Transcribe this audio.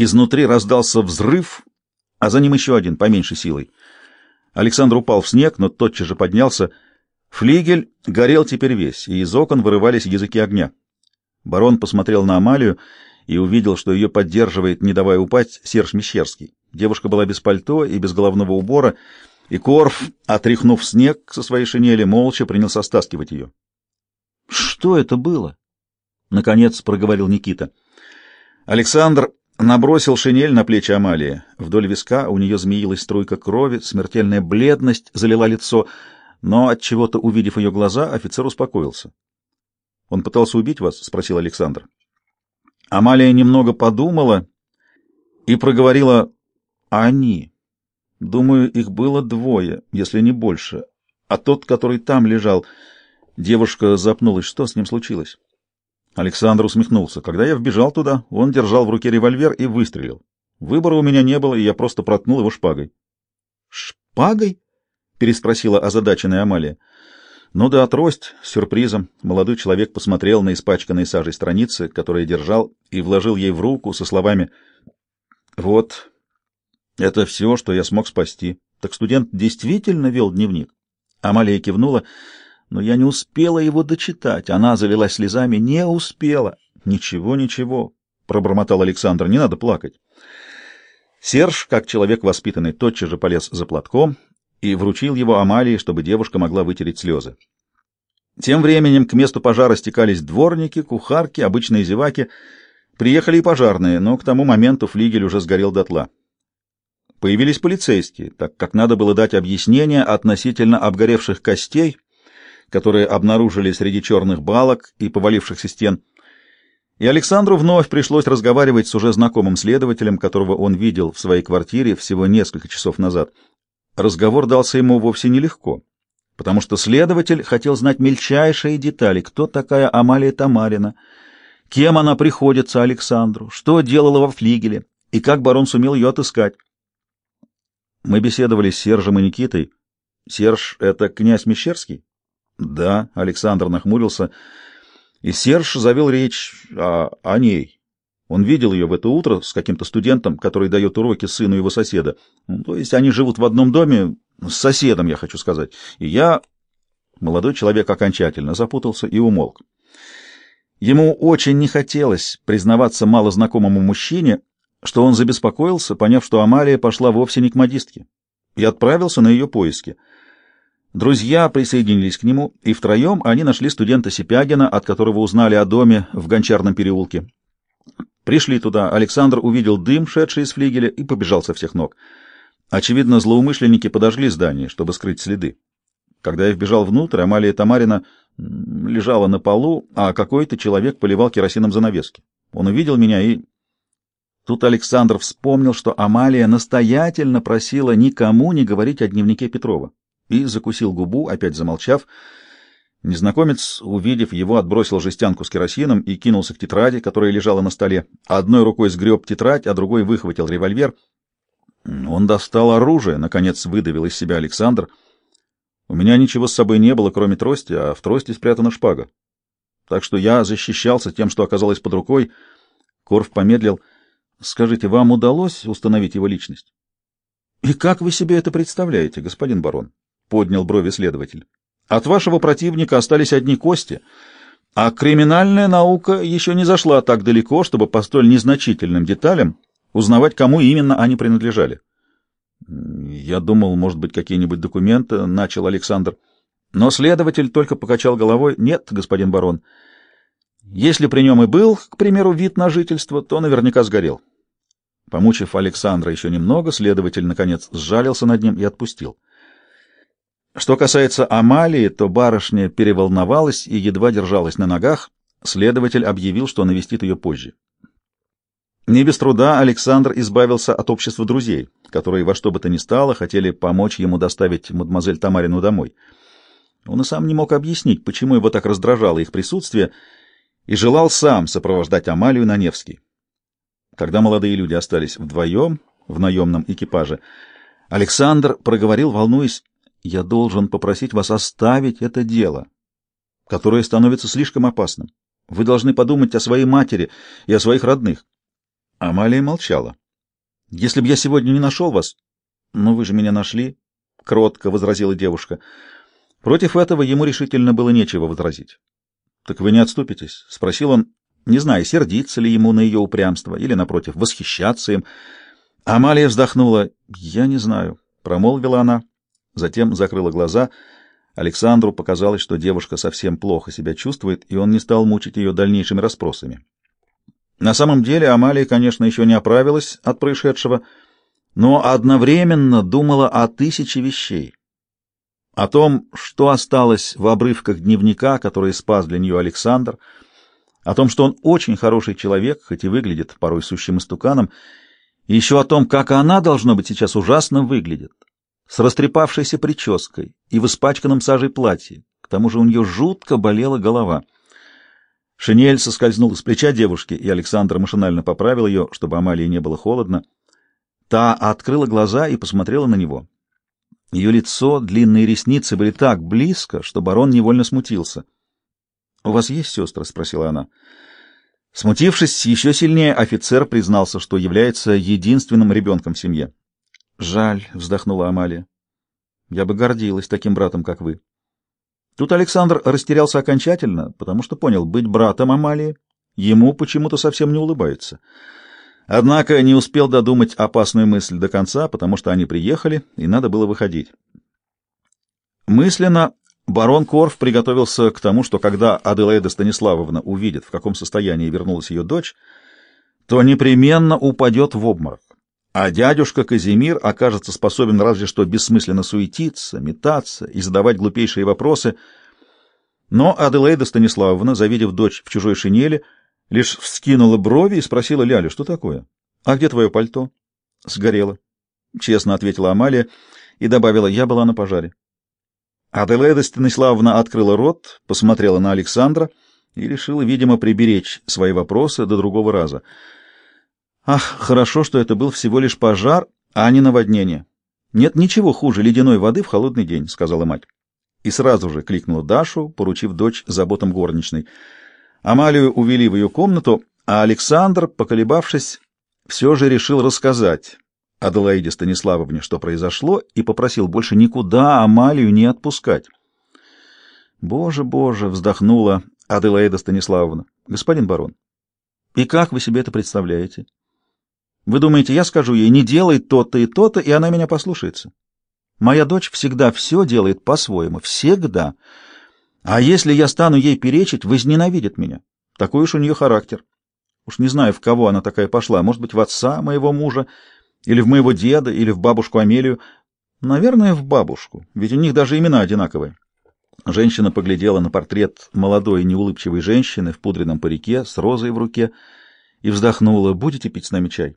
Изнутри раздался взрыв, а за ним еще один, поменьше силой. Александр упал в снег, но тотчас же поднялся. Флигель горел теперь весь, и из окон вырывались языки огня. Барон посмотрел на Амалию и увидел, что ее поддерживает, не давая упасть, Серж Мещерский. Девушка была без пальто и без головного убора, и Корф, отряхнув снег со своей шинели, молча принялся стаскивать ее. — Что это было? — наконец проговорил Никита. Александр набросил шинель на плечи Амалии. Вдоль виска у нее змеилась струйка крови, смертельная бледность залила лицо, но от чего то увидев ее глаза, офицер успокоился. — Он пытался убить вас? — спросил Александр. Амалия немного подумала и проговорила «они». Думаю, их было двое, если не больше. А тот, который там лежал... Девушка запнулась. Что с ним случилось? Александр усмехнулся. Когда я вбежал туда, он держал в руке револьвер и выстрелил. Выбора у меня не было, и я просто проткнул его шпагой. «Шпагой?» — переспросила озадаченная Амалия. «Ну да, трость с сюрпризом». Молодой человек посмотрел на испачканные сажей страницы, которые держал, и вложил ей в руку со словами «Вот, это все, что я смог спасти. Так студент действительно вел дневник?» Амалия кивнула. Но я не успела его дочитать. Она залилась слезами. Не успела. Ничего, ничего, пробормотал Александр. Не надо плакать. Серж, как человек воспитанный, тотчас же полез за платком и вручил его Амалии, чтобы девушка могла вытереть слезы. Тем временем к месту пожара стекались дворники, кухарки, обычные зеваки. Приехали и пожарные, но к тому моменту флигель уже сгорел дотла. Появились полицейские, так как надо было дать объяснение относительно обгоревших костей, которые обнаружили среди черных балок и повалившихся стен. И Александру вновь пришлось разговаривать с уже знакомым следователем, которого он видел в своей квартире всего несколько часов назад. Разговор дался ему вовсе нелегко, потому что следователь хотел знать мельчайшие детали, кто такая Амалия Тамарина, кем она приходится Александру, что делала во флигеле и как барон сумел ее отыскать. Мы беседовали с Сержем и Никитой. Серж — это князь Мещерский? Да, Александр нахмурился, и Серж завел речь о, о ней. Он видел ее в это утро с каким-то студентом, который дает уроки сыну его соседа. Ну, то есть они живут в одном доме, с соседом, я хочу сказать. И я... Молодой человек окончательно запутался и умолк. Ему очень не хотелось признаваться малознакомому мужчине, что он забеспокоился, поняв, что Амалия пошла вовсе не к модистке, и отправился на ее поиски — Друзья присоединились к нему, и втроем они нашли студента Сипягина, от которого узнали о доме в Гончарном переулке. Пришли туда, Александр увидел дым, шедший из флигеля, и побежал со всех ног. Очевидно, злоумышленники подожгли здание, чтобы скрыть следы. Когда я вбежал внутрь, Амалия Тамарина лежала на полу, а какой-то человек поливал керосином занавески. Он увидел меня и... Тут Александр вспомнил, что Амалия настоятельно просила никому не говорить о дневнике Петрова и закусил губу, опять замолчав. Незнакомец, увидев его, отбросил жестянку с керосином и кинулся к тетради, которая лежала на столе. Одной рукой сгреб тетрадь, а другой выхватил револьвер. Он достал оружие, наконец выдавил из себя Александр. У меня ничего с собой не было, кроме трости, а в трости спрятана шпага. Так что я защищался тем, что оказалось под рукой. Корф помедлил. Скажите, вам удалось установить его личность? И как вы себе это представляете, господин барон? — поднял брови следователь. «От вашего противника остались одни кости, а криминальная наука еще не зашла так далеко, чтобы по столь незначительным деталям узнавать, кому именно они принадлежали». «Я думал, может быть, какие-нибудь документы», — начал Александр. Но следователь только покачал головой. «Нет, господин барон, если при нем и был, к примеру, вид на жительство, то наверняка сгорел». Помучив Александра еще немного, следователь, наконец, сжалился над ним и отпустил. Что касается Амалии, то барышня переволновалась и едва держалась на ногах. Следователь объявил, что навестит ее позже. Не без труда Александр избавился от общества друзей, которые во что бы то ни стало хотели помочь ему доставить мадемуазель Тамарину домой. Он и сам не мог объяснить, почему его так раздражало их присутствие, и желал сам сопровождать Амалию на Невский. Когда молодые люди остались вдвоем в наемном экипаже, Александр проговорил, волнуясь, я должен попросить вас оставить это дело, которое становится слишком опасным. Вы должны подумать о своей матери и о своих родных. Амалия молчала. «Если бы я сегодня не нашел вас...» «Но вы же меня нашли», — кротко возразила девушка. Против этого ему решительно было нечего возразить. «Так вы не отступитесь?» — спросил он, не зная, сердиться ли ему на ее упрямство или, напротив, восхищаться им. Амалия вздохнула. «Я не знаю», — промолвила она, затем закрыла глаза. Александру показалось, что девушка совсем плохо себя чувствует, и он не стал мучить ее дальнейшими расспросами. На самом деле Амалия, конечно, еще не оправилась от происшедшего, но одновременно думала о тысяче вещей. О том, что осталось в обрывках дневника, который спас для нее Александр, о том, что он очень хороший человек, хоть и выглядит порой сущим истуканом, и еще о том, как она, должно быть, сейчас ужасно выглядит, с растрепавшейся прической и в испачканном сажей платье. К тому же у нее жутко болела голова — Шинель соскользнула с плеча девушки, и Александр машинально поправил ее, чтобы Амалии не было холодно. Та открыла глаза и посмотрела на него. Ее лицо, длинные ресницы были так близко, что барон невольно смутился. — У вас есть сестры? — спросила она. Смутившись еще сильнее, офицер признался, что является единственным ребенком в семье. — Жаль, — вздохнула Амалия. — Я бы гордилась таким братом, как вы. Тут Александр растерялся окончательно, потому что понял, быть братом Амалии ему почему-то совсем не улыбается. Однако не успел додумать опасную мысль до конца, потому что они приехали, и надо было выходить. Мысленно барон Корф приготовился к тому, что когда Аделаида Станиславовна увидит, в каком состоянии вернулась ее дочь, то непременно упадет в обморок а дядюшка Казимир окажется способен разве что бессмысленно суетиться, метаться и задавать глупейшие вопросы. Но Аделаида Станиславовна, завидев дочь в чужой шинели, лишь вскинула брови и спросила Лялю, что такое? — А где твое пальто? — Сгорело. — честно ответила Амалия и добавила, — я была на пожаре. Аделаида Станиславовна открыла рот, посмотрела на Александра и решила, видимо, приберечь свои вопросы до другого раза — Ах, хорошо, что это был всего лишь пожар, а не наводнение. Нет ничего хуже ледяной воды в холодный день, сказала мать. И сразу же кликнула Дашу, поручив дочь заботам горничной. Амалию увели в ее комнату, а Александр, поколебавшись, все же решил рассказать Аделаиде Станиславовне, что произошло, и попросил больше никуда Амалию не отпускать. «Боже, боже!» — вздохнула Аделаида Станиславовна. «Господин барон, и как вы себе это представляете?» Вы думаете, я скажу ей, не делай то-то и то-то, и она меня послушается? Моя дочь всегда все делает по-своему, всегда. А если я стану ей перечить, возненавидит меня. Такой уж у нее характер. Уж не знаю, в кого она такая пошла. Может быть, в отца моего мужа, или в моего деда, или в бабушку Амелию. Наверное, в бабушку, ведь у них даже имена одинаковые. Женщина поглядела на портрет молодой неулыбчивой женщины в пудренном парике с розой в руке и вздохнула. «Будете пить с нами чай?»